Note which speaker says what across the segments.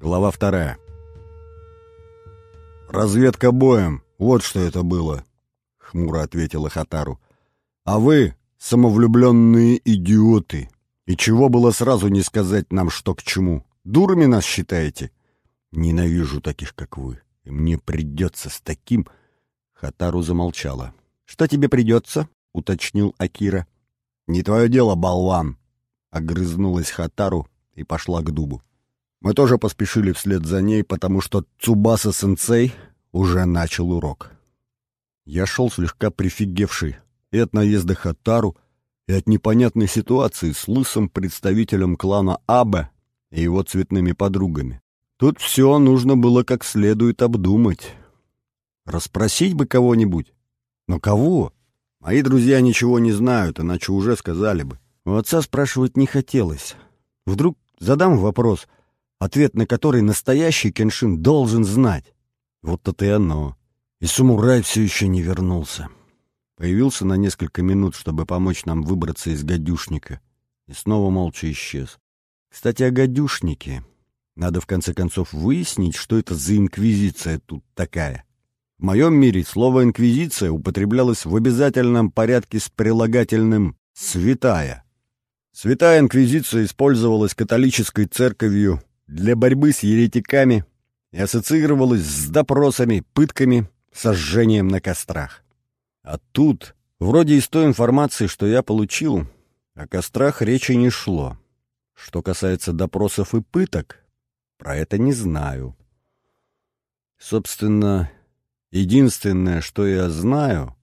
Speaker 1: Глава вторая. «Разведка боем, вот что это было», — хмуро ответила Хатару. «А вы — самовлюбленные идиоты. И чего было сразу не сказать нам, что к чему? Дурами нас считаете? Ненавижу таких, как вы. И мне придется с таким...» Хатару замолчала. «Что тебе придется?» — уточнил Акира. «Не твое дело, болван!» — огрызнулась Хатару и пошла к дубу. Мы тоже поспешили вслед за ней, потому что Цубаса-сенсей уже начал урок. Я шел слегка прифигевший и от наезда Хатару, и от непонятной ситуации с лысым представителем клана Абе и его цветными подругами. Тут все нужно было как следует обдумать. Расспросить бы кого-нибудь. Но кого? Мои друзья ничего не знают, иначе уже сказали бы. У отца спрашивать не хотелось. Вдруг задам вопрос, ответ на который настоящий Кеншин должен знать. Вот это и оно. И самурай все еще не вернулся. Появился на несколько минут, чтобы помочь нам выбраться из гадюшника. И снова молча исчез. Кстати, о гадюшнике. Надо в конце концов выяснить, что это за инквизиция тут такая. В моем мире слово «инквизиция» употреблялось в обязательном порядке с прилагательным «святая». Святая инквизиция использовалась католической церковью для борьбы с еретиками и ассоциировалась с допросами, пытками, сожжением на кострах. А тут, вроде из той информации, что я получил, о кострах речи не шло. Что касается допросов и пыток, про это не знаю. Собственно, единственное, что я знаю,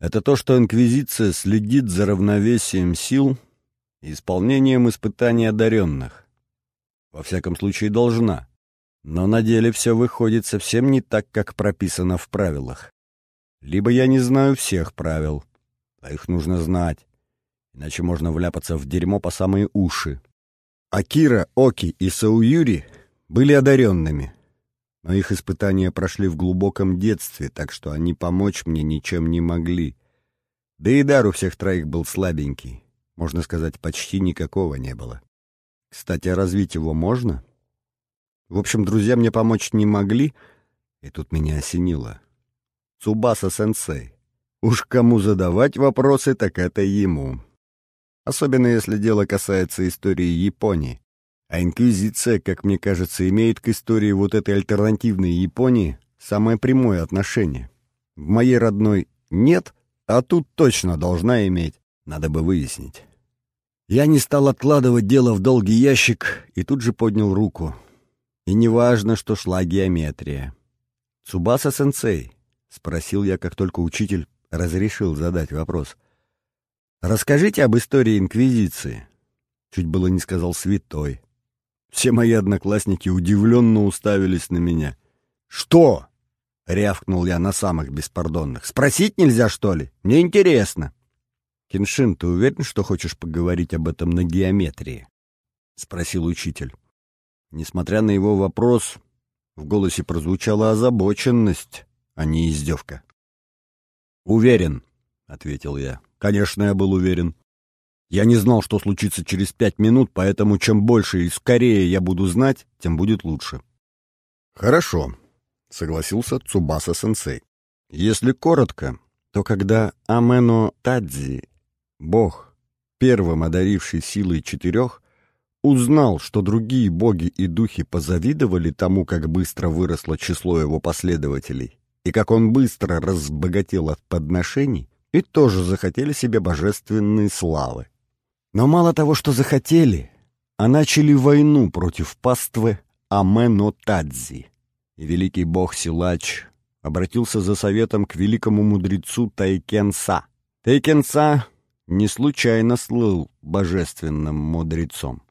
Speaker 1: это то, что Инквизиция следит за равновесием сил и исполнением испытаний одаренных. Во всяком случае, должна. Но на деле все выходит совсем не так, как прописано в правилах. Либо я не знаю всех правил, а их нужно знать, иначе можно вляпаться в дерьмо по самые уши. Акира, Оки и Сауюри были одаренными, но их испытания прошли в глубоком детстве, так что они помочь мне ничем не могли. Да и дар у всех троих был слабенький, можно сказать, почти никакого не было. Кстати, а развить его можно? В общем, друзья мне помочь не могли, и тут меня осенило. Цубаса-сенсей. Уж кому задавать вопросы, так это ему. Особенно если дело касается истории Японии. А инквизиция, как мне кажется, имеет к истории вот этой альтернативной Японии самое прямое отношение. В моей родной нет, а тут точно должна иметь. Надо бы выяснить. Я не стал откладывать дело в долгий ящик и тут же поднял руку. И неважно, что шла геометрия. «Цубаса-сенсей», — спросил я, как только учитель разрешил задать вопрос. «Расскажите об истории Инквизиции». Чуть было не сказал «святой». Все мои одноклассники удивленно уставились на меня. «Что?» — рявкнул я на самых беспардонных. «Спросить нельзя, что ли? Мне интересно». «Кеншин, ты уверен, что хочешь поговорить об этом на геометрии?» — спросил учитель. Несмотря на его вопрос, в голосе прозвучала озабоченность, а не издевка. «Уверен», — ответил я. «Конечно, я был уверен. Я не знал, что случится через пять минут, поэтому чем больше и скорее я буду знать, тем будет лучше». «Хорошо», — согласился Цубаса-сенсей. «Если коротко, то когда Амено Тадзи, бог, первым одаривший силой четырех, узнал, что другие боги и духи позавидовали тому, как быстро выросло число его последователей, и как он быстро разбогател от подношений, и тоже захотели себе божественной славы. Но мало того, что захотели, а начали войну против паствы Амено-Тадзи. И великий бог-силач обратился за советом к великому мудрецу Тайкенса. Тайкенса не случайно слыл божественным мудрецом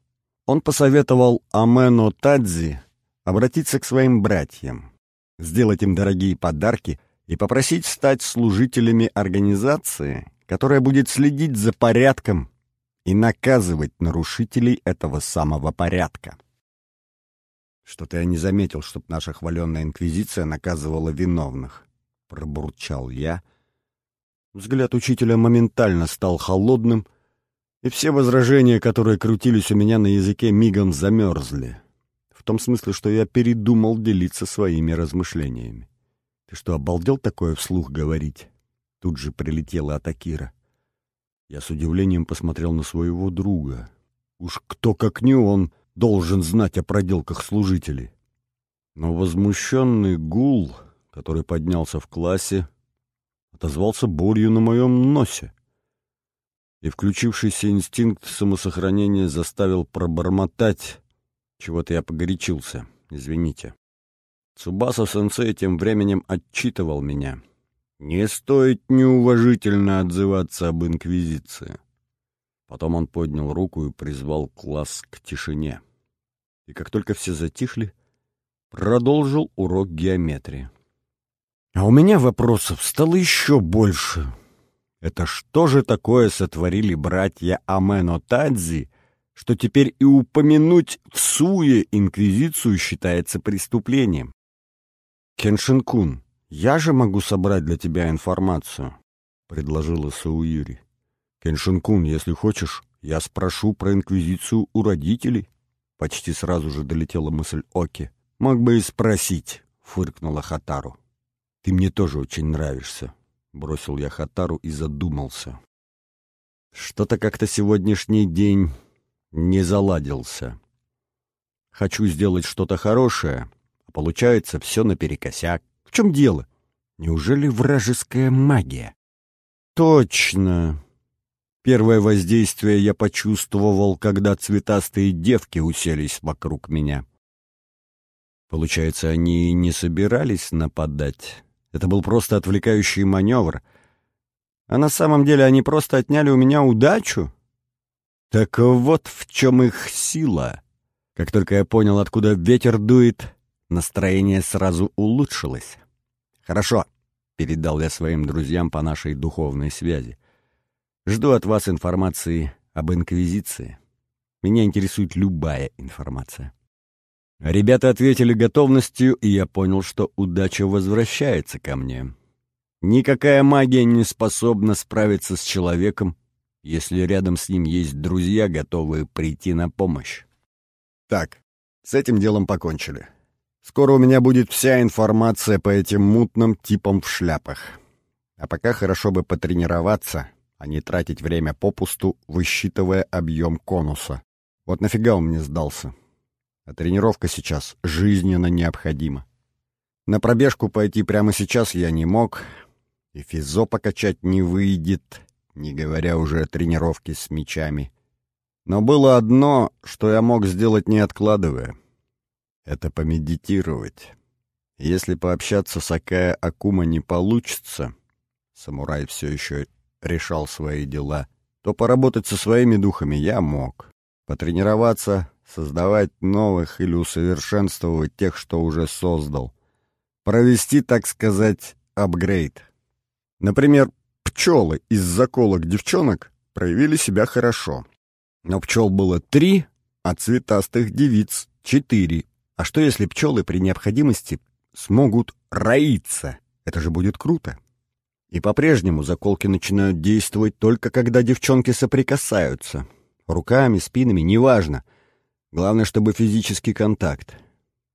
Speaker 1: он посоветовал Амено Тадзи обратиться к своим братьям, сделать им дорогие подарки и попросить стать служителями организации, которая будет следить за порядком и наказывать нарушителей этого самого порядка. Что-то я не заметил, чтоб наша хваленная инквизиция наказывала виновных. Пробурчал я. Взгляд учителя моментально стал холодным, и все возражения, которые крутились у меня на языке, мигом замерзли. В том смысле, что я передумал делиться своими размышлениями. «Ты что, обалдел такое вслух говорить?» Тут же прилетела от Акира. Я с удивлением посмотрел на своего друга. Уж кто, как не он, должен знать о проделках служителей. Но возмущенный гул, который поднялся в классе, отозвался болью на моем носе. И включившийся инстинкт самосохранения заставил пробормотать. Чего-то я погорячился, извините. Цубаса-сенсей тем временем отчитывал меня. Не стоит неуважительно отзываться об Инквизиции. Потом он поднял руку и призвал класс к тишине. И как только все затихли, продолжил урок геометрии. А у меня вопросов стало еще больше. Это что же такое сотворили братья Амено Тадзи, что теперь и упомянуть в суе инквизицию считается преступлением? Кеншинкун, я же могу собрать для тебя информацию, предложила Сауюри. Кеншинкун, если хочешь, я спрошу про инквизицию у родителей. Почти сразу же долетела мысль Оки. Мог бы и спросить, фыркнула Хатару. Ты мне тоже очень нравишься, бросил я Хатару и задумался. Что-то как-то сегодняшний день не заладился. Хочу сделать что-то хорошее, а получается все наперекосяк. В чем дело? Неужели вражеская магия? Точно. Первое воздействие я почувствовал, когда цветастые девки уселись вокруг меня. Получается, они не собирались нападать. Это был просто отвлекающий маневр. А на самом деле они просто отняли у меня удачу. Так вот в чем их сила. Как только я понял, откуда ветер дует, настроение сразу улучшилось. «Хорошо», — передал я своим друзьям по нашей духовной связи. «Жду от вас информации об Инквизиции. Меня интересует любая информация». Ребята ответили готовностью, и я понял, что удача возвращается ко мне. Никакая магия не способна справиться с человеком, если рядом с ним есть друзья, готовые прийти на помощь. Так, с этим делом покончили. Скоро у меня будет вся информация по этим мутным типам в шляпах. А пока хорошо бы потренироваться, а не тратить время попусту, высчитывая объем конуса. Вот нафига он мне сдался? А тренировка сейчас жизненно необходима. На пробежку пойти прямо сейчас я не мог, и физо покачать не выйдет, не говоря уже о тренировке с мячами. Но было одно, что я мог сделать не откладывая. Это помедитировать. Если пообщаться с Акая Акума не получится, самурай все еще решал свои дела, то поработать со своими духами я мог. Потренироваться создавать новых или усовершенствовать тех, что уже создал. Провести, так сказать, апгрейд. Например, пчелы из заколок девчонок проявили себя хорошо. Но пчел было три, а цветастых девиц — четыре. А что если пчелы при необходимости смогут роиться? Это же будет круто. И по-прежнему заколки начинают действовать только когда девчонки соприкасаются. Руками, спинами, неважно — Главное, чтобы физический контакт.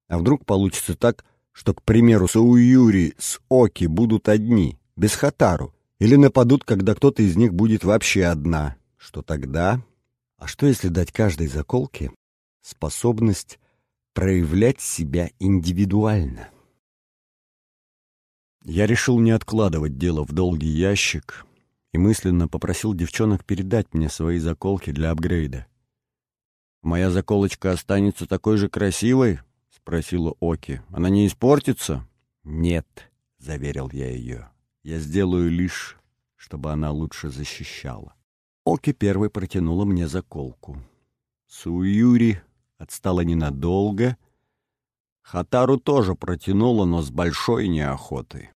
Speaker 1: А вдруг получится так, что, к примеру, Сауюри с Оки будут одни, без Хатару, или нападут, когда кто-то из них будет вообще одна. Что тогда? А что, если дать каждой заколке способность проявлять себя индивидуально? Я решил не откладывать дело в долгий ящик и мысленно попросил девчонок передать мне свои заколки для апгрейда. «Моя заколочка останется такой же красивой?» — спросила Оки. «Она не испортится?» «Нет», — заверил я ее. «Я сделаю лишь, чтобы она лучше защищала». Оки первой протянула мне заколку. Суюри отстала ненадолго. Хатару тоже протянула, но с большой неохотой.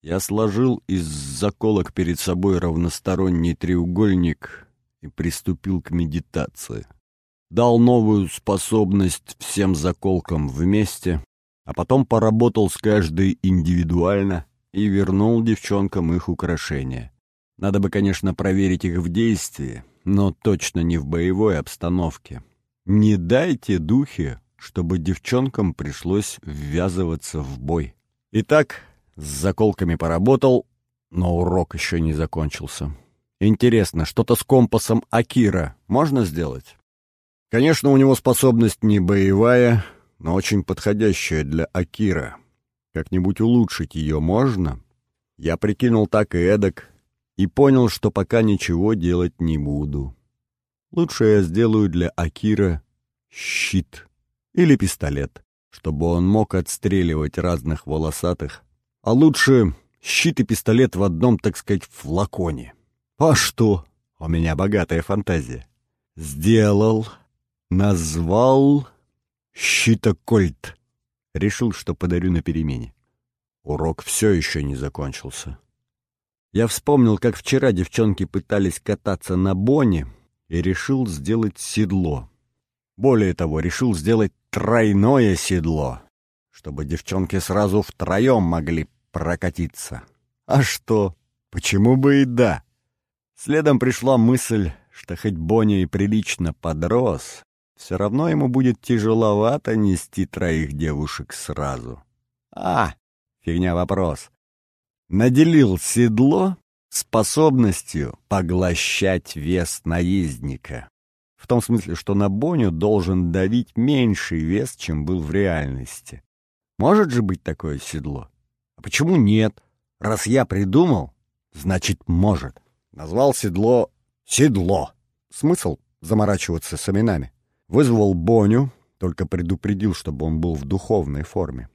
Speaker 1: Я сложил из заколок перед собой равносторонний треугольник и приступил к медитации дал новую способность всем заколкам вместе, а потом поработал с каждой индивидуально и вернул девчонкам их украшения. Надо бы, конечно, проверить их в действии, но точно не в боевой обстановке. Не дайте духе, чтобы девчонкам пришлось ввязываться в бой. Итак, с заколками поработал, но урок еще не закончился. Интересно, что-то с компасом Акира можно сделать? Конечно, у него способность не боевая, но очень подходящая для Акира. Как-нибудь улучшить ее можно? Я прикинул так и эдак и понял, что пока ничего делать не буду. Лучше я сделаю для Акира щит или пистолет, чтобы он мог отстреливать разных волосатых, а лучше щит и пистолет в одном, так сказать, флаконе. А что? У меня богатая фантазия. Сделал, назвал щитокольт. Решил, что подарю на перемене. Урок все еще не закончился. Я вспомнил, как вчера девчонки пытались кататься на боне, и решил сделать седло. Более того, решил сделать тройное седло, чтобы девчонки сразу втроем могли прокатиться. А что? Почему бы и да? Следом пришла мысль, что хоть Боня и прилично подрос, все равно ему будет тяжеловато нести троих девушек сразу. А, фигня вопрос. Наделил седло способностью поглощать вес наездника. В том смысле, что на Боню должен давить меньший вес, чем был в реальности. Может же быть такое седло? А почему нет? Раз я придумал, значит, может. Назвал седло «Седло». Смысл заморачиваться с именами. Вызвал Боню, только предупредил, чтобы он был в духовной форме.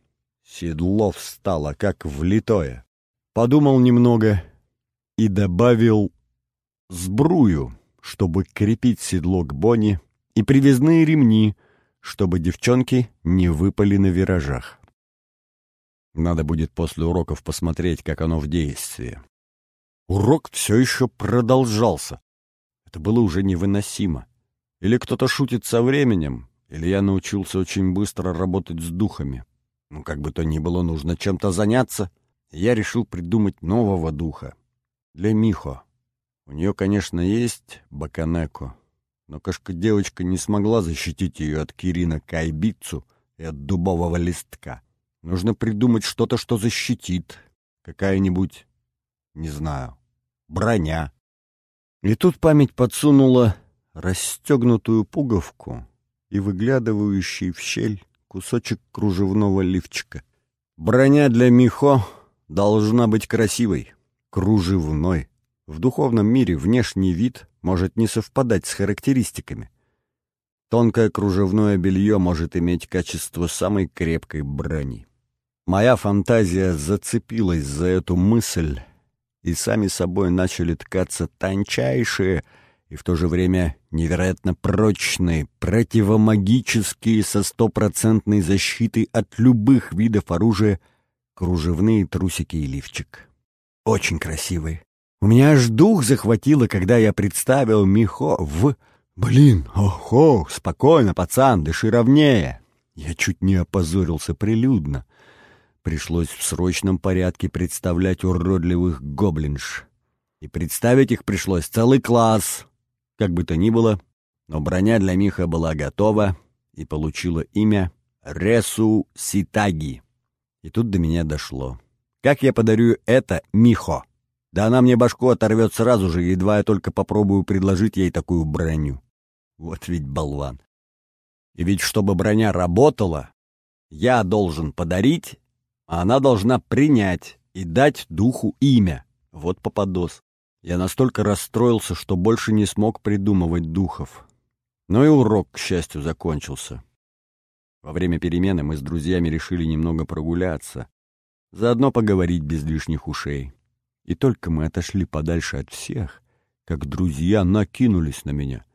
Speaker 1: Седло встало, как влитое. Подумал немного и добавил сбрую чтобы крепить седло к боне, и привязные ремни, чтобы девчонки не выпали на виражах. Надо будет после уроков посмотреть, как оно в действии. Урок все еще продолжался. Это было уже невыносимо. Или кто-то шутит со временем, или я научился очень быстро работать с духами. Ну, как бы то ни было, нужно чем-то заняться. Я решил придумать нового духа. Для Михо. У нее, конечно, есть Баканеко, но кошка-девочка не смогла защитить ее от Кирина Кайбицу и от дубового листка. Нужно придумать что-то, что защитит. Какая-нибудь, не знаю, броня. И тут память подсунула расстегнутую пуговку и выглядывающий в щель кусочек кружевного лифчика. Броня для Михо должна быть красивой, кружевной. В духовном мире внешний вид может не совпадать с характеристиками. Тонкое кружевное белье может иметь качество самой крепкой брони. Моя фантазия зацепилась за эту мысль, и сами собой начали ткаться тончайшие и в то же время невероятно прочные, противомагические со стопроцентной защитой от любых видов оружия кружевные трусики и лифчик. Очень красивые. У меня аж дух захватило, когда я представил Михо в... Блин, охо, спокойно, пацан, дыши ровнее. Я чуть не опозорился прилюдно. Пришлось в срочном порядке представлять уродливых гоблинш. И представить их пришлось целый класс. Как бы то ни было, но броня для Миха была готова и получила имя Ресу Ситаги. И тут до меня дошло. Как я подарю это Михо? Да она мне башку оторвет сразу же, едва я только попробую предложить ей такую броню. Вот ведь болван. И ведь чтобы броня работала, я должен подарить, а она должна принять и дать духу имя. Вот попадос. Я настолько расстроился, что больше не смог придумывать духов. Но и урок, к счастью, закончился. Во время перемены мы с друзьями решили немного прогуляться, заодно поговорить без лишних ушей. И только мы отошли подальше от всех, как друзья накинулись на меня.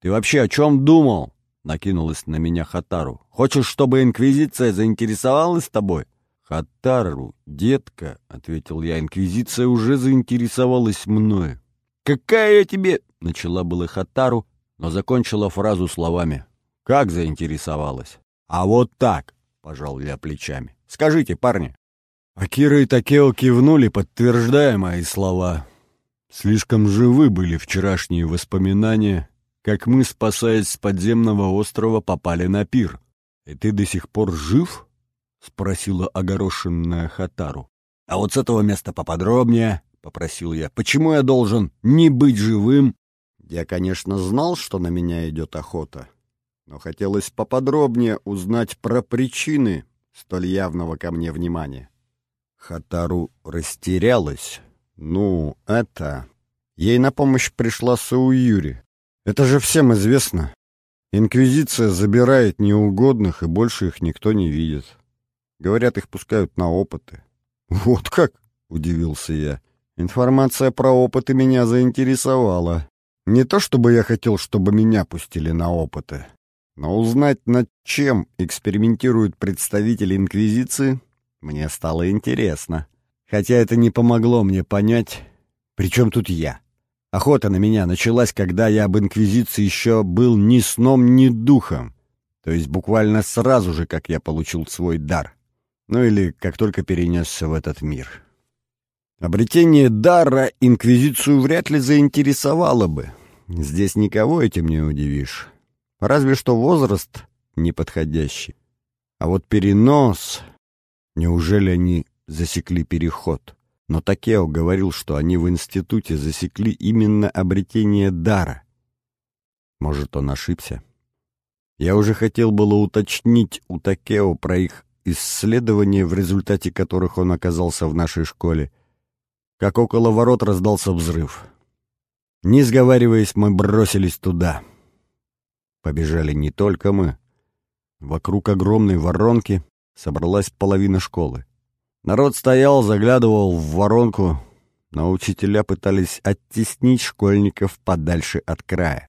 Speaker 1: «Ты вообще о чем думал?» — накинулась на меня Хатару. «Хочешь, чтобы Инквизиция заинтересовалась тобой?» «Хатару, детка», — ответил я, — «Инквизиция уже заинтересовалась мной». «Какая я тебе...» — начала была Хатару, но закончила фразу словами. «Как заинтересовалась?» «А вот так», — пожал я плечами. «Скажите, парни, Акира и Такео кивнули, подтверждая мои слова. Слишком живы были вчерашние воспоминания, как мы, спасаясь с подземного острова, попали на пир. «И ты до сих пор жив?» — спросила огорошенная Хатару. «А вот с этого места поподробнее», — попросил я. «Почему я должен не быть живым?» Я, конечно, знал, что на меня идет охота, но хотелось поподробнее узнать про причины столь явного ко мне внимания. Хатару растерялась. Ну, это... Ей на помощь пришла Сауюри. Это же всем известно. Инквизиция забирает неугодных, и больше их никто не видит. Говорят, их пускают на опыты. Вот как? Удивился я. Информация про опыты меня заинтересовала. Не то чтобы я хотел, чтобы меня пустили на опыты, но узнать, над чем экспериментируют представители Инквизиции, мне стало интересно. Хотя это не помогло мне понять, при чем тут я. Охота на меня началась, когда я об Инквизиции еще был ни сном, ни духом. То есть буквально сразу же, как я получил свой дар. Ну или как только перенесся в этот мир. Обретение дара Инквизицию вряд ли заинтересовало бы. Здесь никого этим не удивишь. Разве что возраст неподходящий. А вот перенос... Неужели они засекли переход? Но Такео говорил, что они в институте засекли именно обретение дара. Может, он ошибся? Я уже хотел было уточнить у Такео про их исследования, в результате которых он оказался в нашей школе, как около ворот раздался взрыв. Не сговариваясь, мы бросились туда. Побежали не только мы. Вокруг огромной воронки собралась половина школы. Народ стоял, заглядывал в воронку, но учителя пытались оттеснить школьников подальше от края.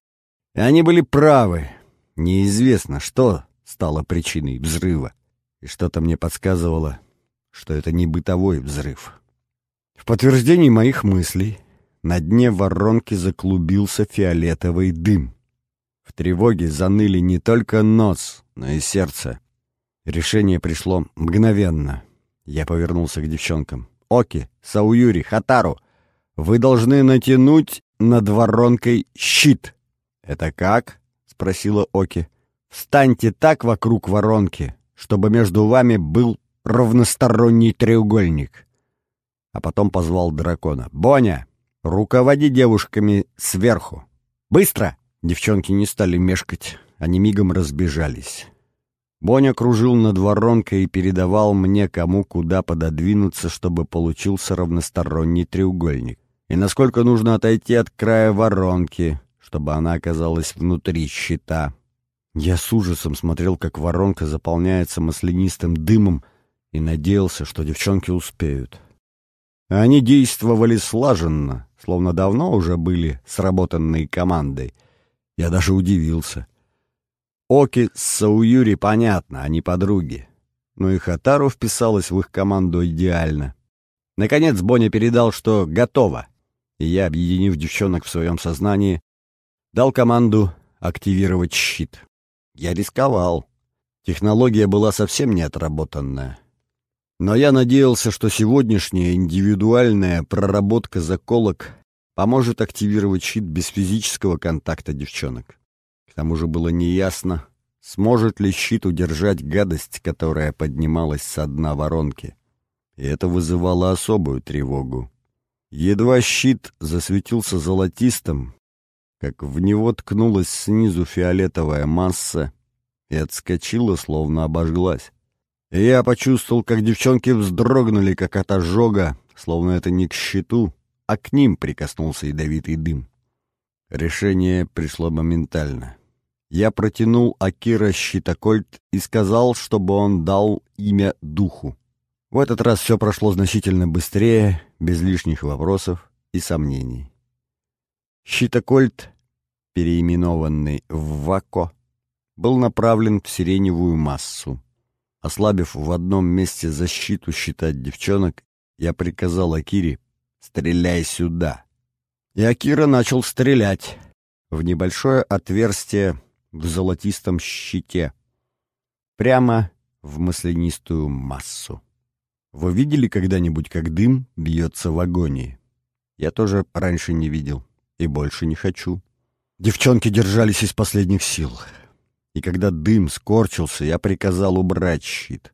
Speaker 1: И они были правы. Неизвестно, что стало причиной взрыва. И что-то мне подсказывало, что это не бытовой взрыв. В подтверждении моих мыслей на дне воронки заклубился фиолетовый дым. В тревоге заныли не только нос, но и сердце. Решение пришло мгновенно — я повернулся к девчонкам. «Оки, Сауюри, Хатару, вы должны натянуть над воронкой щит». «Это как?» — спросила Оки. «Встаньте так вокруг воронки, чтобы между вами был равносторонний треугольник». А потом позвал дракона. «Боня, руководи девушками сверху. Быстро!» Девчонки не стали мешкать, они мигом разбежались. Боня кружил над воронкой и передавал мне, кому куда пододвинуться, чтобы получился равносторонний треугольник. И насколько нужно отойти от края воронки, чтобы она оказалась внутри щита. Я с ужасом смотрел, как воронка заполняется маслянистым дымом, и надеялся, что девчонки успеют. Они действовали слаженно, словно давно уже были сработанной командой. Я даже удивился. Оки с Сауюри понятно, они подруги. Но и Хатару вписалась в их команду идеально. Наконец Боня передал, что готово, и я, объединив девчонок в своем сознании, дал команду активировать щит. Я рисковал. Технология была совсем не отработанная. Но я надеялся, что сегодняшняя индивидуальная проработка заколок поможет активировать щит без физического контакта девчонок. К тому же было неясно, сможет ли щит удержать гадость, которая поднималась со дна воронки. И это вызывало особую тревогу. Едва щит засветился золотистым, как в него ткнулась снизу фиолетовая масса и отскочила, словно обожглась. И я почувствовал, как девчонки вздрогнули, как от ожога, словно это не к щиту, а к ним прикоснулся ядовитый дым. Решение пришло моментально. Я протянул Акира щитокольт и сказал, чтобы он дал имя духу. В этот раз все прошло значительно быстрее, без лишних вопросов и сомнений. Щитокольт, переименованный в Вако, был направлен в сиреневую массу. Ослабив в одном месте защиту считать девчонок, я приказал Акире «Стреляй сюда!». И Акира начал стрелять в небольшое отверстие в золотистом щите, прямо в маслянистую массу. Вы видели когда-нибудь, как дым бьется в агонии? Я тоже раньше не видел и больше не хочу. Девчонки держались из последних сил. и когда дым скорчился, я приказал убрать щит.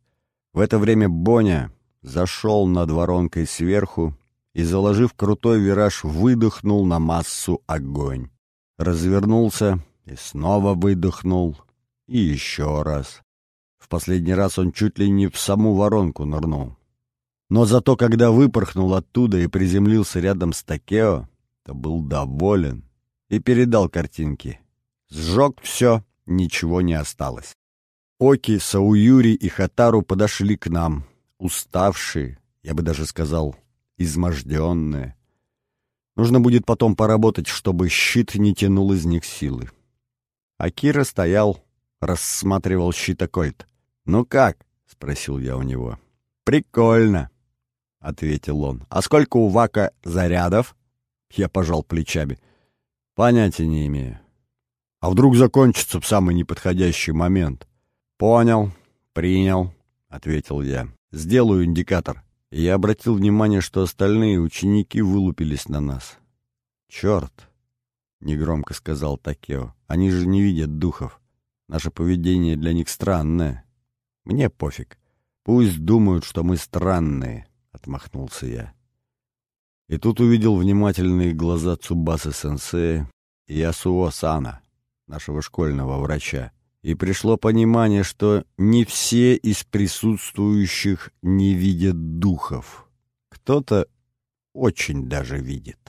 Speaker 1: В это время Боня зашел над воронкой сверху и, заложив крутой вираж, выдохнул на массу огонь. Развернулся и снова выдохнул, и еще раз. В последний раз он чуть ли не в саму воронку нырнул. Но зато, когда выпорхнул оттуда и приземлился рядом с Такео, то был доволен и передал картинки. Сжег все, ничего не осталось. Оки, Сауюри и Хатару подошли к нам, уставшие, я бы даже сказал, изможденные. Нужно будет потом поработать, чтобы щит не тянул из них силы. Акира стоял, рассматривал щитокольт. «Ну как?» — спросил я у него. «Прикольно», — ответил он. «А сколько у Вака зарядов?» Я пожал плечами. «Понятия не имею. А вдруг закончится в самый неподходящий момент?» «Понял, принял», — ответил я. «Сделаю индикатор». И я обратил внимание, что остальные ученики вылупились на нас. «Черт!» — негромко сказал Такео. «Они же не видят духов. Наше поведение для них странное. Мне пофиг. Пусть думают, что мы странные», — отмахнулся я. И тут увидел внимательные глаза Цубасы-сенсея и Ясуо-сана, нашего школьного врача и пришло понимание, что не все из присутствующих не видят духов. Кто-то очень даже видит.